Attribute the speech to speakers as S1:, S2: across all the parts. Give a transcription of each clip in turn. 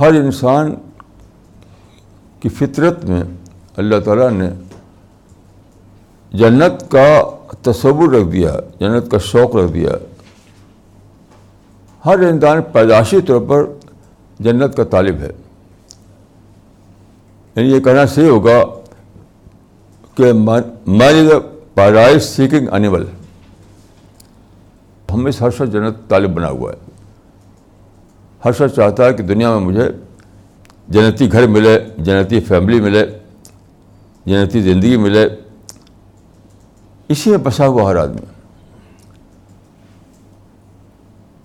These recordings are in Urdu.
S1: ہر انسان کی فطرت میں اللہ تعالیٰ نے جنت کا تصور رکھ دیا، جنت کا شوق رکھ دیا۔ ہر انسان پیدائشی طور پر جنت کا طالب ہے۔ یعنی یہ کہنا صحیح ہوگا کہ مین از اے سیکنگ انیمل ہمیں ہر شخص جنت طالب بنا ہوا ہے۔ ہر شخص چاہتا ہے کہ دنیا میں مجھے جنتی گھر ملے، جنتی فیملی ملے، جنتی زندگی ملے۔ اسی میں بسا ہوا ہر آدمی۔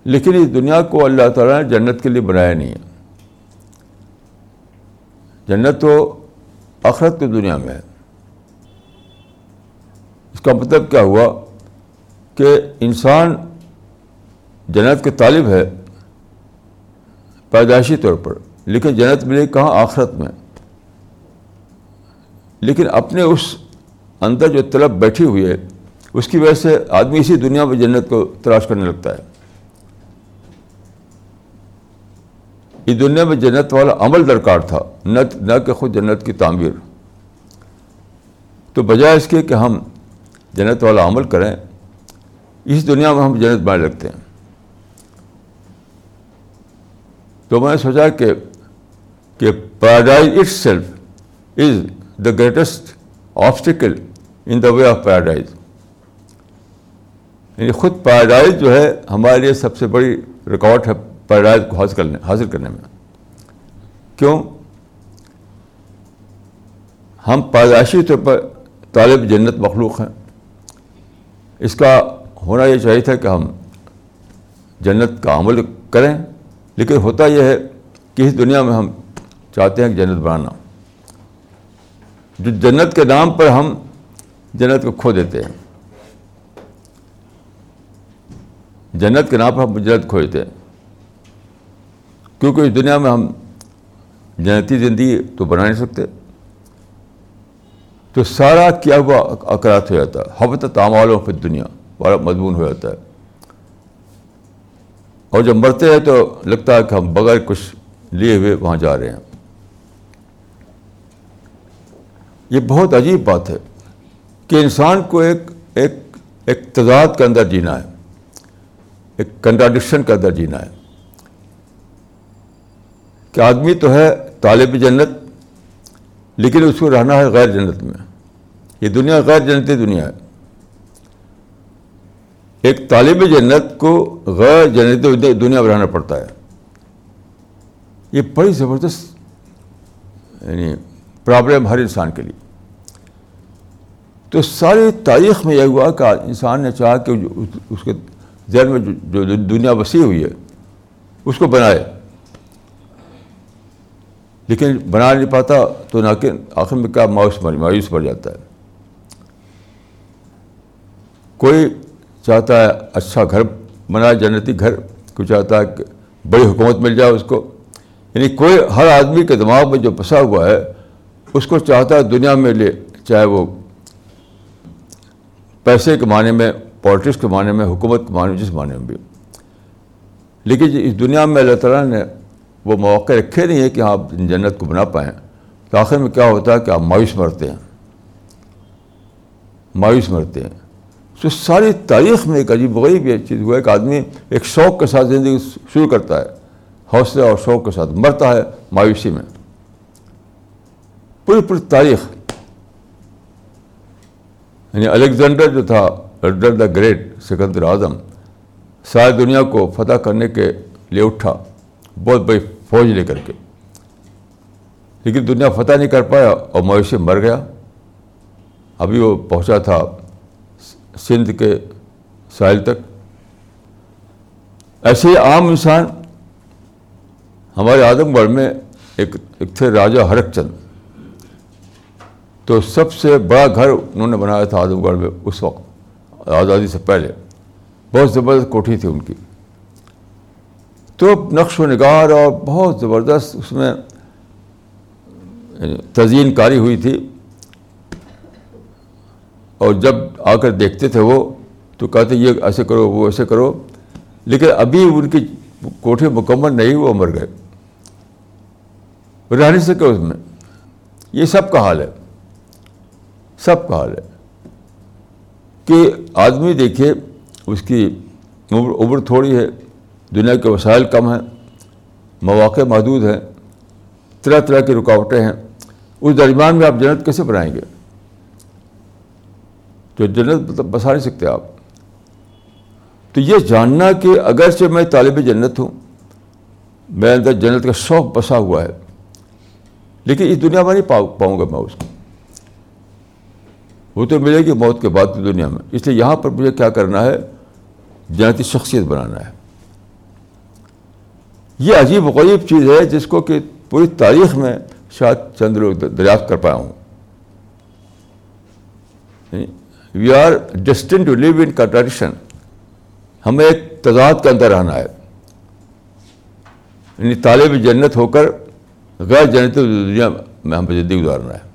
S1: لیکن اس دنیا کو اللہ تعالیٰ نے جنت کے لیے بنایا نہیں ہے۔ جنت تو آخرت کی دنیا میں ہے۔ اس کا مطلب کیا ہوا؟ کہ انسان جنت کے طالب ہے۔ پیدائشی طور پر، لیکن جنت ملے کہاں آخرت میں؟ لیکن اپنے اس اندر جو طلب بیٹھی ہوئی ہے، اس کی وجہ سے آدمی اسی دنیا میں جنت کو تلاش کرنے لگتا ہے۔ اس دنیا میں جنت والا عمل درکار تھا، نہ نہ کہ خود جنت کی تعمیر۔ تو بجائے اس کے کہ ہم جنت والا عمل کریں، اس دنیا میں ہم جنت بنانے لگتے ہیں۔ تو میں نے سوچا کہ کہ paradise itself is the greatest obstacle in the way of paradise یعنی خود پیراڈائز جو ہے ہمارے لیے سب سے بڑی رکاوٹ ہے پیراڈائز کو حاصل کرنے حاصل کرنے میں۔ کیوں؟ ہم پیدائشی طور پر طالب جنت مخلوق ہیں۔ اس کا ہونا یہ چاہیے تھا کہ ہم جنت کا عمل کریں۔ لیکن ہوتا یہ ہے کہ اس دنیا میں ہم چاہتے ہیں کہ جنت بنانا۔ جو جنت کے نام پر ہم جنت کو کھو دیتے ہیں۔ جنت کے نام پر ہم جنت کھو دیتے ہیں۔ کیونکہ اس دنیا میں ہم جنتی زندگی تو بنا نہیں سکتے۔ تو سارا کیا ہوا اکرات ہو جاتا ہے۔ حبت تعمالوں پھر دنیا بڑا مضمون ہو جاتا ہے۔ اور جب مرتے ہیں تو لگتا ہے کہ ہم بغیر کچھ لیے ہوئے وہاں جا رہے ہیں۔ یہ بہت عجیب بات ہے کہ انسان کو ایک ایک ایک تضاد کے اندر جینا ہے، ایک کنٹراڈکشن کے اندر جینا ہے۔ کہ آدمی تو ہے طالب جنت، لیکن اس کو رہنا ہے غیر جنت میں۔ یہ دنیا غیر جنتی دنیا ہے۔ ایک طالب جنت کو غیر جنتی دنیا میں رہنا پڑتا ہے۔ یہ بڑی زبردست یعنی پرابلم ہر انسان کے لیے۔ تو ساری تاریخ میں یہ ہوا کہ انسان نے چاہا کہ اس کے ذہن میں جو دنیا وسیع ہوئی ہے، اس کو بنائے۔ لیکن بنا نہیں پاتا تو نہ کہ آخر میں کیا مایوس مایوس پڑ جاتا ہے۔ کوئی چاہتا ہے اچھا گھر بنائے جنتی گھر، کوئی چاہتا ہے کہ بڑی حکومت مل جائے اس کو۔ یعنی کوئی، ہر آدمی کے دماغ میں جو پھنسا ہوا ہے، اس کو چاہتا ہے دنیا میں لے، چاہے وہ پیسے کے معنی میں پالیٹکس کے معنی میں، حکومت کے معنی میں، جس معنی میں بھی۔ لیکن جی، اس دنیا میں اللہ تعالیٰ نے وہ مواقع رکھے نہیں ہیں کہ ہاں، آپ جنت کو بنا پائیں۔ تو آخر میں کیا ہوتا ہے کہ آپ مایوس مرتے ہیں۔ مایوس مرتے ہیں۔ تو ساری تاریخ میں ایک عجیب غریب یہ چیز ہوا ہے کہ آدمی ایک شوق کے ساتھ زندگی شروع کرتا ہے حوصلے اور شوق کے ساتھ مرتا ہے مایوسی میں۔ پوری پوری تاریخ۔ یعنی الیگزینڈر جو تھا الڈر دا گریٹ، سکندر اعظم، ساری دنیا کو فتح کرنے کے لیے اٹھا، بہت بڑی فوج لے کر کے۔ لیکن دنیا فتح نہیں کر پایا اور مویشی مر گیا۔ ابھی وہ پہنچا تھا سندھ کے ساحل تک۔ ایسے ہی عام انسان ہمارے اعظم گڑھ میں ایک ایک تھے راجہ ہرک چند۔ تو سب سے بڑا گھر انہوں نے بنایا تھا اعظم گڑھ میں اس وقت، آزادی سے پہلے۔ بہت زبردست کوٹھی تھی ان کی۔ تو نقش و نگار اور بہت زبردست اس میں یعنی تزئین کاری ہوئی تھی۔ اور جب آ کر دیکھتے تھے وہ، تو کہتے یہ ایسے کرو، وہ ایسے کرو۔ لیکن ابھی ان کی کوٹھی مکمل نہیں، وہ مر گئے۔ رہ نہیں سکے اس میں، یہ سب کا حال ہے۔ سب کا حال ہے۔ کہ آدمی دیکھے اس کی عمر عمر تھوڑی ہے، دنیا کے وسائل کم ہیں، مواقع محدود ہیں، طرح طرح کی رکاوٹیں ہیں۔ اس درمیان میں آپ جنت کیسے بنائیں گے؟ جو جنت مطلب بسا نہیں سکتے آپ۔ تو یہ جاننا کہ اگرچہ میں طالب جنت ہوں، میں اندر جنت کا شوق بسا ہوا ہے، لیکن اس دنیا میں نہیں پاؤں گا میں اس کو۔ وہ تو ملے گی موت کے بعد کی دنیا میں۔ اس لیے یہاں پر مجھے کیا کرنا ہے؟ جنتی شخصیت بنانا ہے۔ یہ عجیب و غریب چیز ہے جس کو کہ پوری تاریخ میں شاید چند لوگ دریافت کر پایا ہوں۔ یعنی we are destined to live in contradiction ہمیں ایک تضاد کے اندر رہنا ہے۔ یعنی طالب جنت ہو کر غیر جنت دنیا میں ہم زندگی گزارنا ہے۔